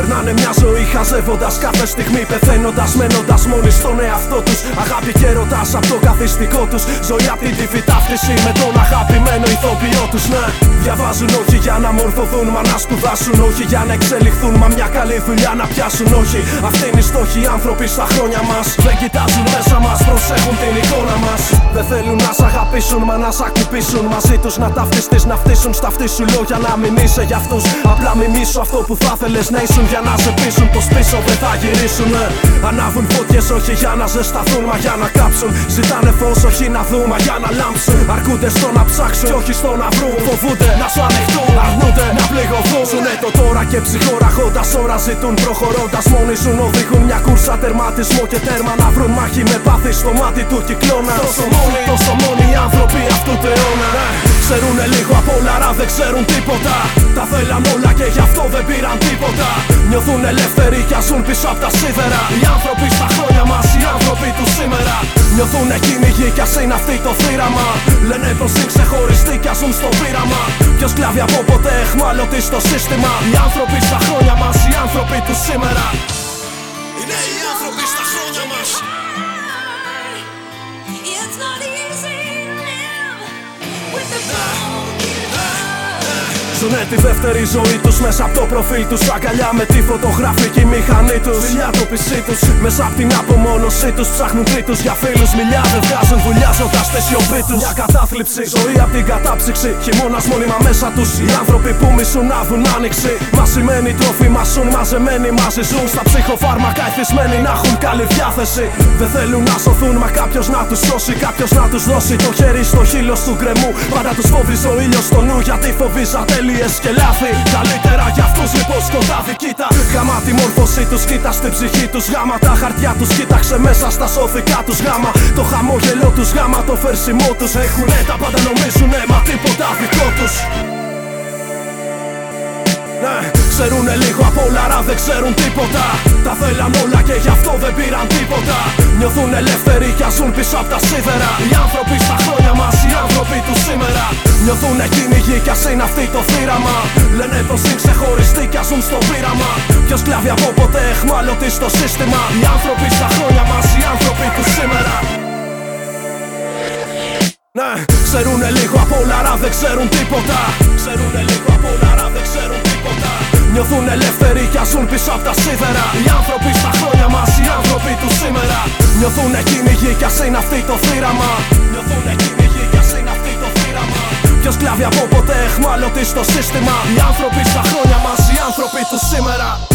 Περνάνε μια ζωή χαζεύοντας κάθε στιγμή. Πεθαίνοντας, μένοντας μόνοι στον εαυτό τους. Αγάπη και ρωτά από το καθιστικό τους. Ζωή απ' την τυφή ταύτιση με τον αγαπημένο ηθοποιό τους. Ναι, διαβάζουν όχι για να μορφωθούν, μα να σπουδάσουν. Όχι για να εξελιχθούν, μα μια καλή δουλειά να πιάσουν. Όχι, αυτή είναι η στόχη οι άνθρωποι στα χρόνια μας. Δεν κοιτάζουν μέσα μας, προσέχουν την εικόνα μας. Δεν θέλουν να σ' αγαπήσουν, μα να σ' ακουπήσουν. Μαζί τους να ταυτιστείς, να φτύσουν στα αυτής σου λόγια να μην είσαι για αυτούς. Απλά μιμήσου αυτό που θα θέλει να ήσουν για να σε πείσουν πως πίσω δεν θα γυρίσουν. Ανάβουν φωτιές όχι για να ζεσταθούν, μα για να κάψουν. Ζητάνε φως όχι να δουν, μα για να λάμψουν. Αρκούνται στο να ψάξουν και όχι στο να βρουν. Φοβούνται να σου ανοιχτούν, αρνούνται να πληγωθούν. Ζουνε το τώρα και ψυχοραχώντα ώρα ζητούν. Προχωρώντας μόνοι σου οδηγούν μια κούρσα τερματισμό και τέρμα να βρουν μάχη με πάθη στο μάτι του κυκλώνα. Τόσο μόνοι, τόσο μόνοι οι άνθρωποι αυτού του αιώνα. Ξέρουνε λίγο απ' όλα, άρα δεν ξέρουν τίποτα. Τα θέλαν όλα και γι' αυτό δεν πήραν τίποτα. Νιώθουν ελεύθεροι κι αζούν πίσω από τα σίδερα. Οι άνθρωποι στα χρόνια μας, οι άνθρωποι του σήμερα. Νιώθουν κυνηγοί κι ας είναι αυτή το θύραμα. Λένε πω είναι ξεχωριστοί κι αζούν στο πείραμα. Ποιος κλάβει από ποτέ εχμάλωτη στο σύστημα. Οι άνθρωποι στα χρόνια μας, οι άνθρωποι του σήμερα. Είναι οι άνθρωποι στα χρόνια μας. Ζουνε τη δεύτερη ζωή τους μέσα από το προφίλ τους. Αγκαλιά με τη φωτογραφική μηχανή τους. Δουλειά το πισί τους. Μέσα από την απομόνωσή τους ψάχνουν τρίτους για φίλους. Μιλιάδε βγάζουν δουλειάς ζώντα τη σιωπή του. Μια κατάθλιψη, ζωή από την κατάψυξη. Χειμώνας μόνιμα μέσα τους. Οι άνθρωποι που μισούν να δουν άνοιξη. Μασημένοι τροφή μασούν μαζεμένοι μαζί ζουν. Στα ψυχοφάρμακα εθισμένοι να έχουν καλή διάθεση. Δεν θέλουν να σωθούν, μα κάποιος να τους σώσει. Κάποιος να τους δώσει το χέρι στο χείλος του γκρεμού. Πάντα τους φοβίζει ο ήλιος στο νου γιατί φοβίζει ατέλειε και λάθη. Καλύτερα για αυτούς λοιπόν σκοτάδι, κοίτα. Γάμα τη μόρφωσή τους, κοίτα στην ψυχή τους. Γάμα τα χαρτιά τους, κοίταξε μέσα στα σώθικά τους. Γάμα το χαμόγελό τους, γάμα το φερσιμό τους. Έχουνε τα πάντα νομίζουνε, μα τίποτα δικό τους. Ναι, ξέρουνε λίγο απ' όλα, άρα δεν ξέρουν τίποτα. Τα θέλαν όλα και γι' αυτό δεν πήραν τίποτα. Νιώθουν ελεύθεροι κι αζούν πίσω από τα σίδερα. Οι άνθρωποι στα χρόνια μας, Νιώθουν κυνηγοί κι ας είναι αυτή το θύραμα. Λένε πω είναι ξεχωριστοί κι αζούν στο πείραμα. Ποιος κλάβει από ποτέ εχμάλωτη στο σύστημα. Οι άνθρωποι στα χρόνια μας, οι άνθρωποι του σήμερα. Ναι, ξέρουνε λίγο απ' όλα, άρα δεν ξέρουν τίποτα. Ξέρουνε λίγο απ' όλα, άρα δεν ξέρουν τίποτα. Νιώθουν ελεύθεροι κι αζούν πίσω από τα σίδερα. Οι άνθρωποι στα χρόνια μας, οι άνθρωποι του σήμερα. Νιώθουν κυνηγοί κι ας είναι αυτή το θύραμα. Νιώθουν κυνηγοί θύραμα. Ποιο κλάβει από ποτέ εχμάλωτη στο σύστημα. Οι άνθρωποι στα χρόνια μας, οι άνθρωποι του σήμερα.